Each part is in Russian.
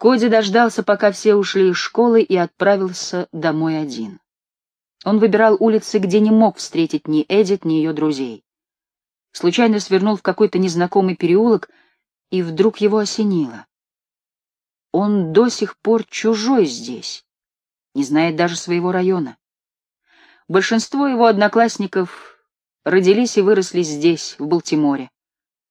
Коди дождался, пока все ушли из школы, и отправился домой один. Он выбирал улицы, где не мог встретить ни Эдит, ни ее друзей. Случайно свернул в какой-то незнакомый переулок, и вдруг его осенило. Он до сих пор чужой здесь, не знает даже своего района. Большинство его одноклассников родились и выросли здесь, в Балтиморе.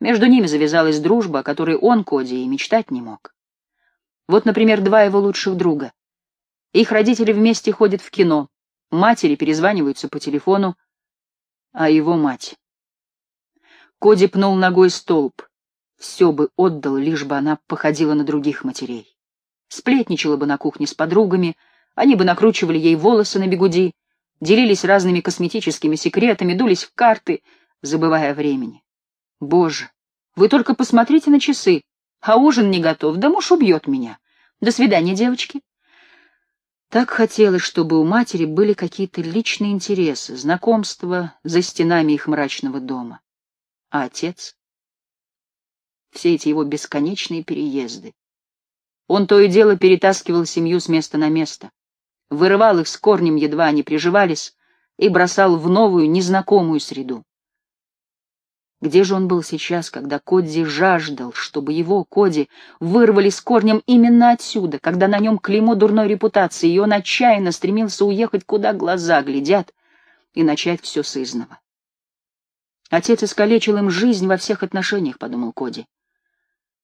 Между ними завязалась дружба, о которой он, Коди, и мечтать не мог. Вот, например, два его лучших друга. Их родители вместе ходят в кино, матери перезваниваются по телефону, а его мать. Коди пнул ногой столб. Все бы отдал, лишь бы она походила на других матерей. Сплетничала бы на кухне с подругами, они бы накручивали ей волосы на бегуди, делились разными косметическими секретами, дулись в карты, забывая о времени. Боже, вы только посмотрите на часы, а ужин не готов, да муж убьет меня. До свидания, девочки. Так хотелось, чтобы у матери были какие-то личные интересы, знакомства за стенами их мрачного дома. А отец? Все эти его бесконечные переезды. Он то и дело перетаскивал семью с места на место, вырывал их с корнем, едва они приживались, и бросал в новую, незнакомую среду. Где же он был сейчас, когда Кодзи жаждал, чтобы его, Коди, вырвали с корнем именно отсюда, когда на нем клеймо дурной репутации, и он отчаянно стремился уехать, куда глаза глядят, и начать все с изного? Отец искалечил им жизнь во всех отношениях, — подумал Коди.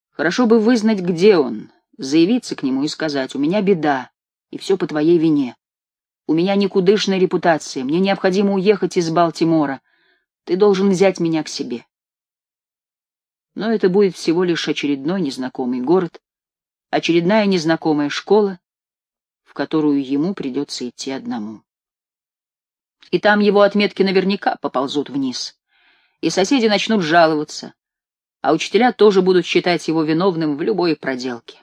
Хорошо бы вызнать, где он, заявиться к нему и сказать, у меня беда, и все по твоей вине. У меня никудышная репутация, мне необходимо уехать из Балтимора. Ты должен взять меня к себе но это будет всего лишь очередной незнакомый город, очередная незнакомая школа, в которую ему придется идти одному. И там его отметки наверняка поползут вниз, и соседи начнут жаловаться, а учителя тоже будут считать его виновным в любой проделке.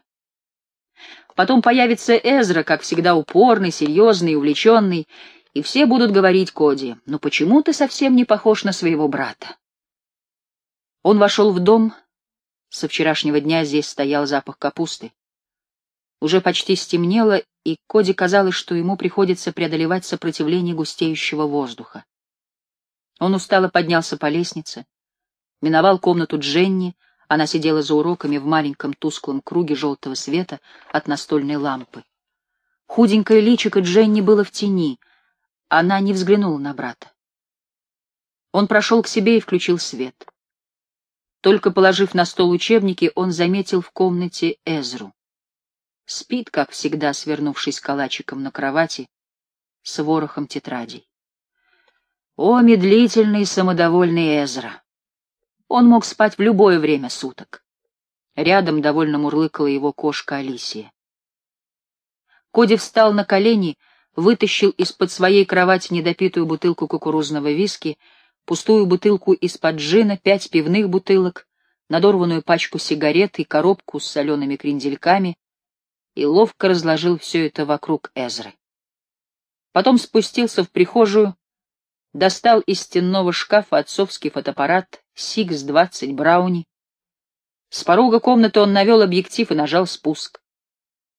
Потом появится Эзра, как всегда упорный, серьезный увлеченный, и все будут говорить Коди, «Ну почему ты совсем не похож на своего брата?» Он вошел в дом. Со вчерашнего дня здесь стоял запах капусты. Уже почти стемнело, и Коди казалось, что ему приходится преодолевать сопротивление густеющего воздуха. Он устало поднялся по лестнице, миновал комнату Дженни, она сидела за уроками в маленьком тусклом круге желтого света от настольной лампы. Худенькое личико Дженни было в тени, она не взглянула на брата. Он прошел к себе и включил свет. Только положив на стол учебники, он заметил в комнате Эзру. Спит, как всегда, свернувшись калачиком на кровати, с ворохом тетрадей. О, медлительный самодовольный Эзра! Он мог спать в любое время суток. Рядом довольно мурлыкала его кошка Алисия. Коди встал на колени, вытащил из-под своей кровати недопитую бутылку кукурузного виски — пустую бутылку из-под джина, пять пивных бутылок, надорванную пачку сигарет и коробку с солеными крендельками и ловко разложил все это вокруг Эзры. Потом спустился в прихожую, достал из стенного шкафа отцовский фотоаппарат Сикс-20 Брауни. С порога комнаты он навел объектив и нажал спуск.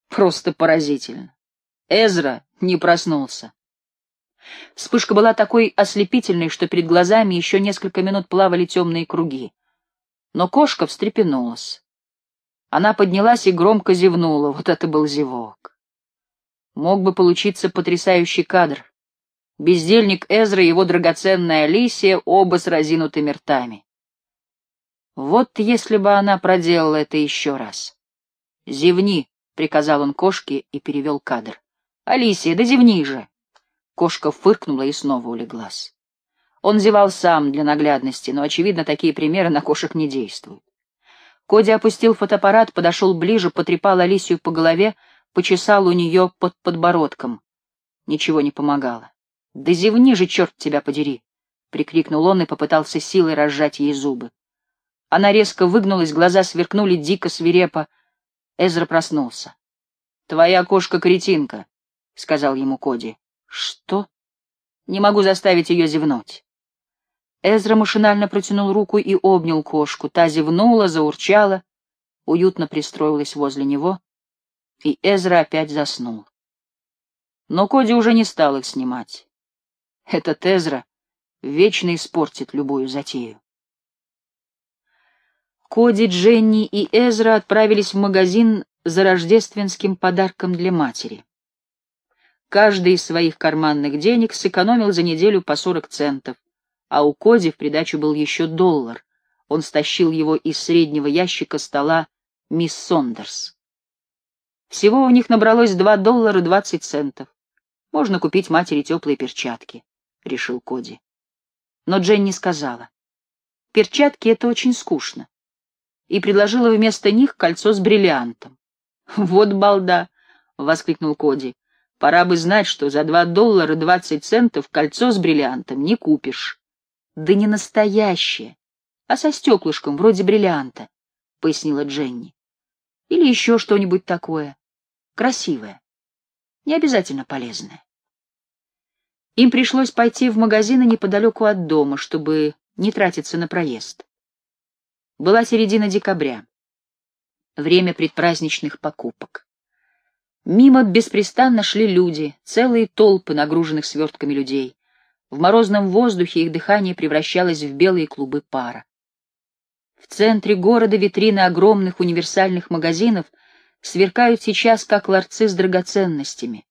Просто поразительно. Эзра не проснулся. Вспышка была такой ослепительной, что перед глазами еще несколько минут плавали темные круги. Но кошка встрепенулась. Она поднялась и громко зевнула. Вот это был зевок. Мог бы получиться потрясающий кадр. Бездельник Эзра и его драгоценная Алисия оба с разинутыми ртами. Вот если бы она проделала это еще раз. «Зевни», — приказал он кошке и перевел кадр. «Алисия, да зевни же!» Кошка фыркнула и снова улеглась. Он зевал сам для наглядности, но, очевидно, такие примеры на кошек не действуют. Коди опустил фотоаппарат, подошел ближе, потрепал Алисию по голове, почесал у нее под подбородком. Ничего не помогало. «Да зевни же, черт тебя подери!» — прикрикнул он и попытался силой разжать ей зубы. Она резко выгнулась, глаза сверкнули дико свирепо. Эзра проснулся. «Твоя кошка-кретинка», — сказал ему Коди. Что? Не могу заставить ее зевнуть. Эзра машинально протянул руку и обнял кошку. Та зевнула, заурчала, уютно пристроилась возле него. и Эзра опять заснул. Но Коди уже не стал их снимать. Этот Эзра вечно испортит любую затею. Коди, Дженни и Эзра отправились в магазин за рождественским подарком для матери. Каждый из своих карманных денег сэкономил за неделю по 40 центов, а у Коди в придачу был еще доллар. Он стащил его из среднего ящика стола мисс Сондерс. Всего у них набралось 2 доллара 20 центов. Можно купить матери теплые перчатки, — решил Коди. Но Дженни сказала. Перчатки — это очень скучно. И предложила вместо них кольцо с бриллиантом. «Вот балда!» — воскликнул Коди. «Пора бы знать, что за два доллара двадцать центов кольцо с бриллиантом не купишь». «Да не настоящее, а со стеклышком, вроде бриллианта», — пояснила Дженни. «Или еще что-нибудь такое. Красивое. Не обязательно полезное». Им пришлось пойти в магазины неподалеку от дома, чтобы не тратиться на проезд. Была середина декабря время предпраздничных покупок. Мимо беспрестанно шли люди, целые толпы нагруженных свертками людей. В морозном воздухе их дыхание превращалось в белые клубы пара. В центре города витрины огромных универсальных магазинов сверкают сейчас, как ларцы с драгоценностями.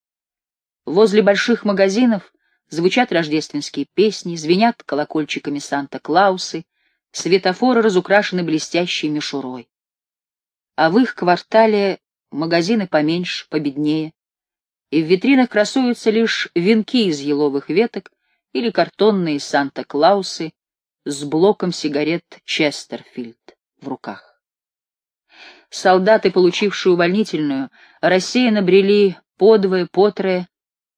Возле больших магазинов звучат рождественские песни, звенят колокольчиками Санта-Клаусы, светофоры разукрашены блестящей мишурой а в их квартале магазины поменьше, победнее, и в витринах красуются лишь венки из еловых веток или картонные Санта-Клаусы с блоком сигарет Честерфильд в руках. Солдаты, получившие увольнительную, рассеянно брели подвое, потрое,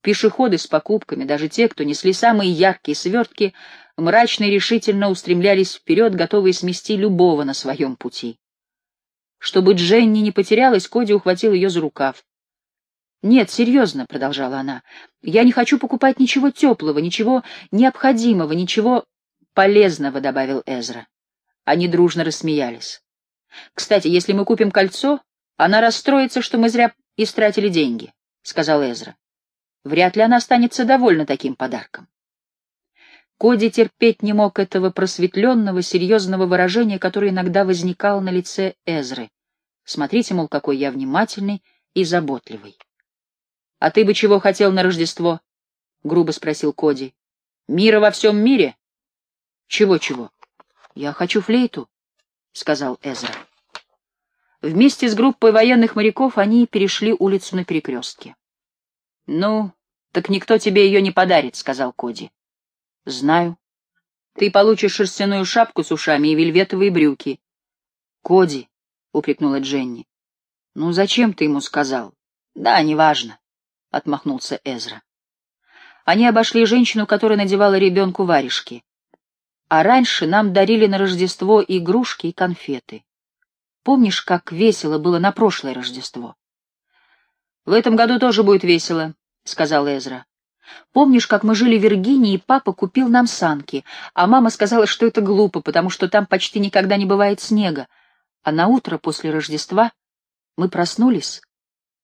пешеходы с покупками, даже те, кто несли самые яркие свертки, мрачно и решительно устремлялись вперед, готовые смести любого на своем пути. Чтобы Дженни не потерялась, Коди ухватил ее за рукав. «Нет, серьезно», — продолжала она, — «я не хочу покупать ничего теплого, ничего необходимого, ничего полезного», — добавил Эзра. Они дружно рассмеялись. «Кстати, если мы купим кольцо, она расстроится, что мы зря истратили деньги», — сказал Эзра. «Вряд ли она останется довольна таким подарком». Коди терпеть не мог этого просветленного, серьезного выражения, которое иногда возникало на лице Эзры. Смотрите, мол, какой я внимательный и заботливый. — А ты бы чего хотел на Рождество? — грубо спросил Коди. — Мира во всем мире? Чего — Чего-чего? — Я хочу флейту, — сказал Эзра. Вместе с группой военных моряков они перешли улицу на перекрестке. — Ну, так никто тебе ее не подарит, — сказал Коди. — Знаю. Ты получишь шерстяную шапку с ушами и вельветовые брюки. — Коди, — упрекнула Дженни. — Ну, зачем ты ему сказал? — Да, неважно, — отмахнулся Эзра. Они обошли женщину, которая надевала ребенку варежки. А раньше нам дарили на Рождество игрушки и конфеты. Помнишь, как весело было на прошлое Рождество? — В этом году тоже будет весело, — сказал Эзра. Помнишь, как мы жили в Виргинии, и папа купил нам санки, а мама сказала, что это глупо, потому что там почти никогда не бывает снега. А на утро после Рождества мы проснулись,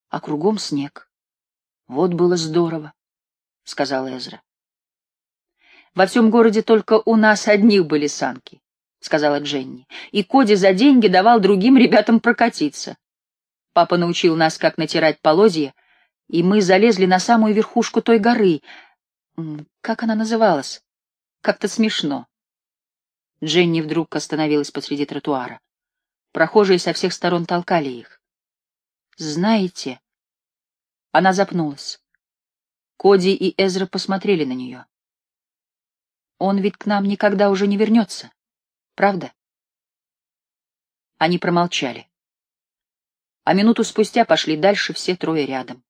а кругом снег. Вот было здорово, — сказал Эзра. Во всем городе только у нас одних были санки, — сказала Дженни, и Коди за деньги давал другим ребятам прокатиться. Папа научил нас, как натирать полозья, — и мы залезли на самую верхушку той горы. Как она называлась? Как-то смешно. Дженни вдруг остановилась посреди тротуара. Прохожие со всех сторон толкали их. «Знаете...» Она запнулась. Коди и Эзра посмотрели на нее. «Он ведь к нам никогда уже не вернется, правда?» Они промолчали. А минуту спустя пошли дальше все трое рядом.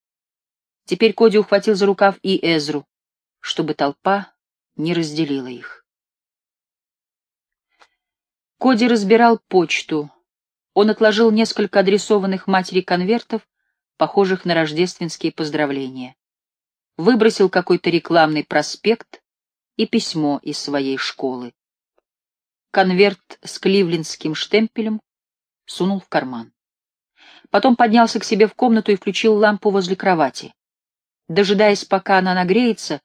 Теперь Коди ухватил за рукав и Эзру, чтобы толпа не разделила их. Коди разбирал почту. Он отложил несколько адресованных матери конвертов, похожих на рождественские поздравления. Выбросил какой-то рекламный проспект и письмо из своей школы. Конверт с кливлендским штемпелем сунул в карман. Потом поднялся к себе в комнату и включил лампу возле кровати. Дожидаясь, пока она нагреется,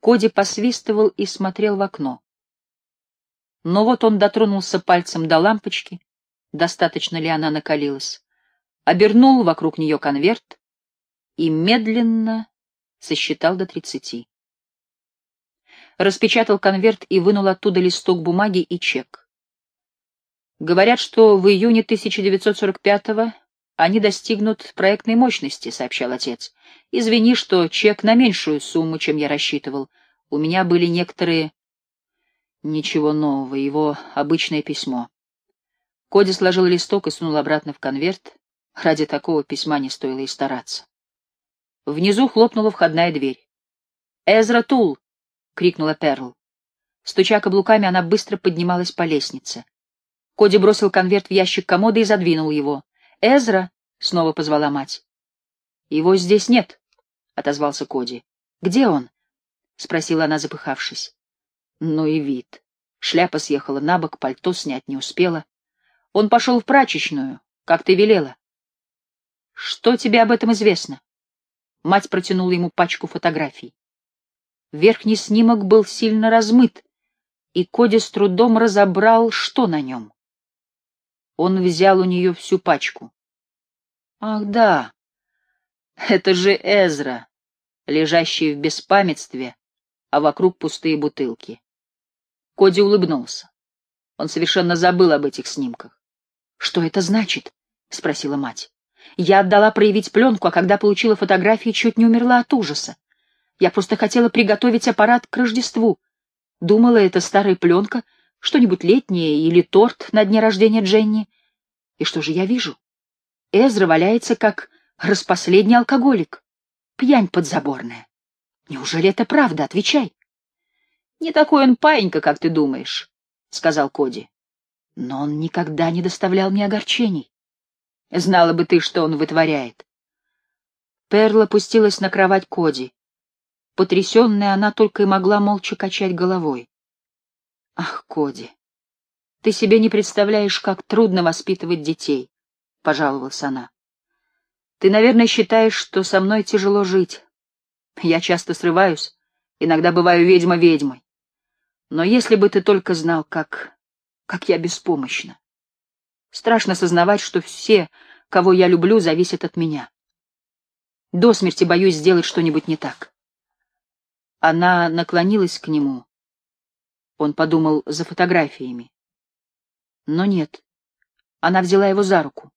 Коди посвистывал и смотрел в окно. Но вот он дотронулся пальцем до лампочки, достаточно ли она накалилась, обернул вокруг нее конверт и медленно сосчитал до тридцати. Распечатал конверт и вынул оттуда листок бумаги и чек. Говорят, что в июне 1945-го они достигнут проектной мощности, — сообщал отец. Извини, что чек на меньшую сумму, чем я рассчитывал. У меня были некоторые... Ничего нового, его обычное письмо. Коди сложил листок и сунул обратно в конверт. Ради такого письма не стоило и стараться. Внизу хлопнула входная дверь. «Эзра Тул!» — крикнула Перл. Стуча каблуками, она быстро поднималась по лестнице. Коди бросил конверт в ящик комода и задвинул его. «Эзра!» — снова позвала мать. «Его здесь нет», — отозвался Коди. «Где он?» — спросила она, запыхавшись. Ну и вид. Шляпа съехала на бок, пальто снять не успела. Он пошел в прачечную, как ты велела. Что тебе об этом известно? Мать протянула ему пачку фотографий. Верхний снимок был сильно размыт, и Коди с трудом разобрал, что на нем. Он взял у нее всю пачку. Ах, да, это же Эзра, лежащий в беспамятстве, а вокруг пустые бутылки. Коди улыбнулся. Он совершенно забыл об этих снимках. «Что это значит?» — спросила мать. «Я отдала проявить пленку, а когда получила фотографии, чуть не умерла от ужаса. Я просто хотела приготовить аппарат к Рождеству. Думала, это старая пленка, что-нибудь летнее или торт на дне рождения Дженни. И что же я вижу? Эзра валяется, как распоследний алкоголик. Пьянь подзаборная. Неужели это правда? Отвечай. Не такой он паинька, как ты думаешь, — сказал Коди. Но он никогда не доставлял мне огорчений. Знала бы ты, что он вытворяет. Перла опустилась на кровать Коди. Потрясенная, она только и могла молча качать головой. Ах, Коди, ты себе не представляешь, как трудно воспитывать детей, — пожаловалась она. Ты, наверное, считаешь, что со мной тяжело жить. Я часто срываюсь, иногда бываю ведьма ведьмой. Но если бы ты только знал, как... как я беспомощна. Страшно сознавать, что все, кого я люблю, зависят от меня. До смерти боюсь сделать что-нибудь не так. Она наклонилась к нему. Он подумал за фотографиями. Но нет. Она взяла его за руку,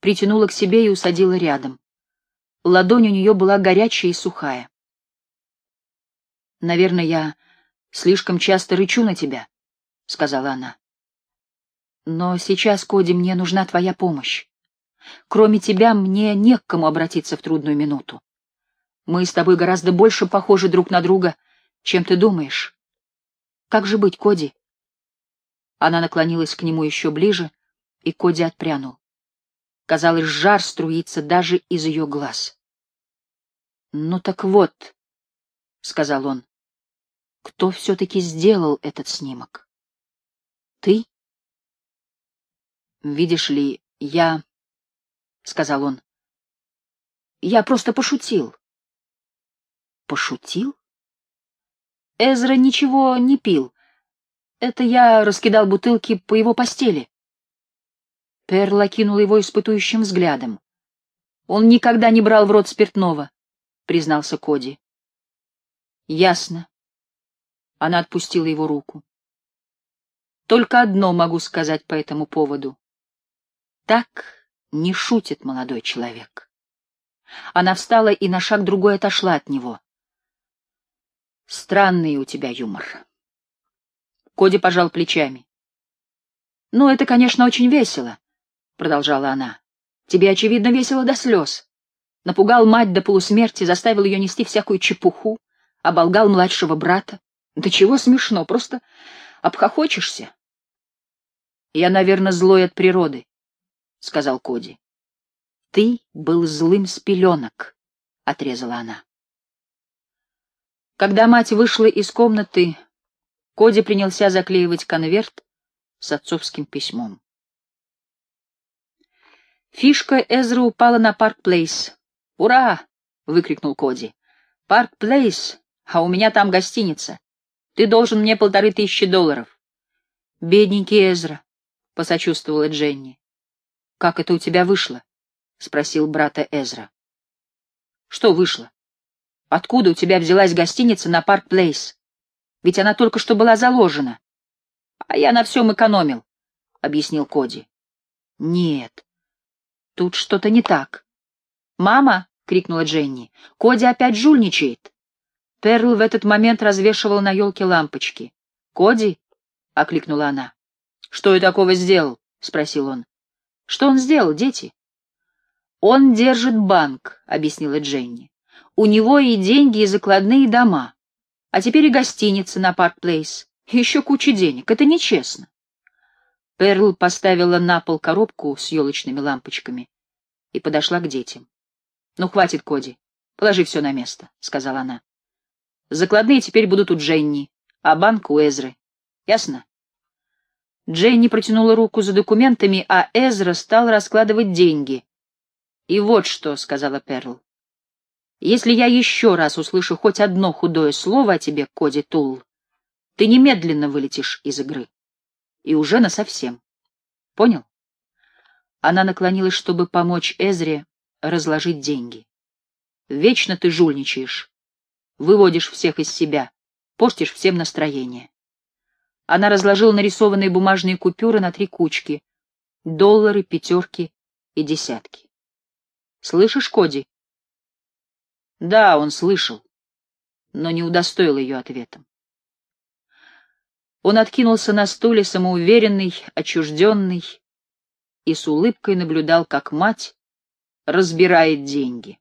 притянула к себе и усадила рядом. Ладонь у нее была горячая и сухая. Наверное, я слишком часто рычу на тебя, — сказала она. Но сейчас, Коди, мне нужна твоя помощь. Кроме тебя мне не к кому обратиться в трудную минуту. Мы с тобой гораздо больше похожи друг на друга, чем ты думаешь. Как же быть, Коди? Она наклонилась к нему еще ближе, и Коди отпрянул. Казалось, жар струится даже из ее глаз. — Ну так вот, — сказал он, кто все-таки сделал этот снимок? Ты? Видишь ли, я... — сказал он. Я просто пошутил. Пошутил? Эзра ничего не пил. Это я раскидал бутылки по его постели. Перла кинула его испытующим взглядом. Он никогда не брал в рот спиртного, признался Коди. Ясно. Она отпустила его руку. Только одно могу сказать по этому поводу. Так не шутит молодой человек. Она встала и на шаг другой отошла от него. Странный у тебя юмор. Коди пожал плечами. Ну, это, конечно, очень весело, продолжала она. Тебе, очевидно, весело до слез. Напугал мать до полусмерти, заставил ее нести всякую чепуху, оболгал младшего брата. Да чего смешно, просто обхохочешься. Я, наверное, злой от природы, — сказал Коди. Ты был злым с пеленок, — отрезала она. Когда мать вышла из комнаты, Коди принялся заклеивать конверт с отцовским письмом. Фишка Эзры упала на Парк Плейс. «Ура!» — выкрикнул Коди. «Парк Плейс, а у меня там гостиница. Ты должен мне полторы тысячи долларов». «Бедненький Эзра», — посочувствовала Дженни. «Как это у тебя вышло?» — спросил брата Эзра. «Что вышло? Откуда у тебя взялась гостиница на Парк Плейс? Ведь она только что была заложена». «А я на всем экономил», — объяснил Коди. «Нет, тут что-то не так». «Мама!» — крикнула Дженни. «Коди опять жульничает!» Перл в этот момент развешивал на елке лампочки. «Коди?» — окликнула она. «Что я такого сделал?» — спросил он. «Что он сделал, дети?» «Он держит банк», — объяснила Дженни. «У него и деньги, и закладные дома. А теперь и гостиница на Парк Плейс. Еще куча денег. Это нечестно». Перл поставила на пол коробку с елочными лампочками и подошла к детям. «Ну, хватит, Коди. Положи все на место», — сказала она. «Закладные теперь будут у Дженни, а банк у Эзры. Ясно?» Дженни протянула руку за документами, а Эзра стал раскладывать деньги. «И вот что», — сказала Перл. «Если я еще раз услышу хоть одно худое слово о тебе, Коди Тул, ты немедленно вылетишь из игры» и уже насовсем. Понял? Она наклонилась, чтобы помочь Эзре разложить деньги. Вечно ты жульничаешь, выводишь всех из себя, портишь всем настроение. Она разложила нарисованные бумажные купюры на три кучки — доллары, пятерки и десятки. «Слышишь, Коди?» Да, он слышал, но не удостоил ее ответом. Он откинулся на стуле, самоуверенный, отчужденный, и с улыбкой наблюдал, как мать разбирает деньги.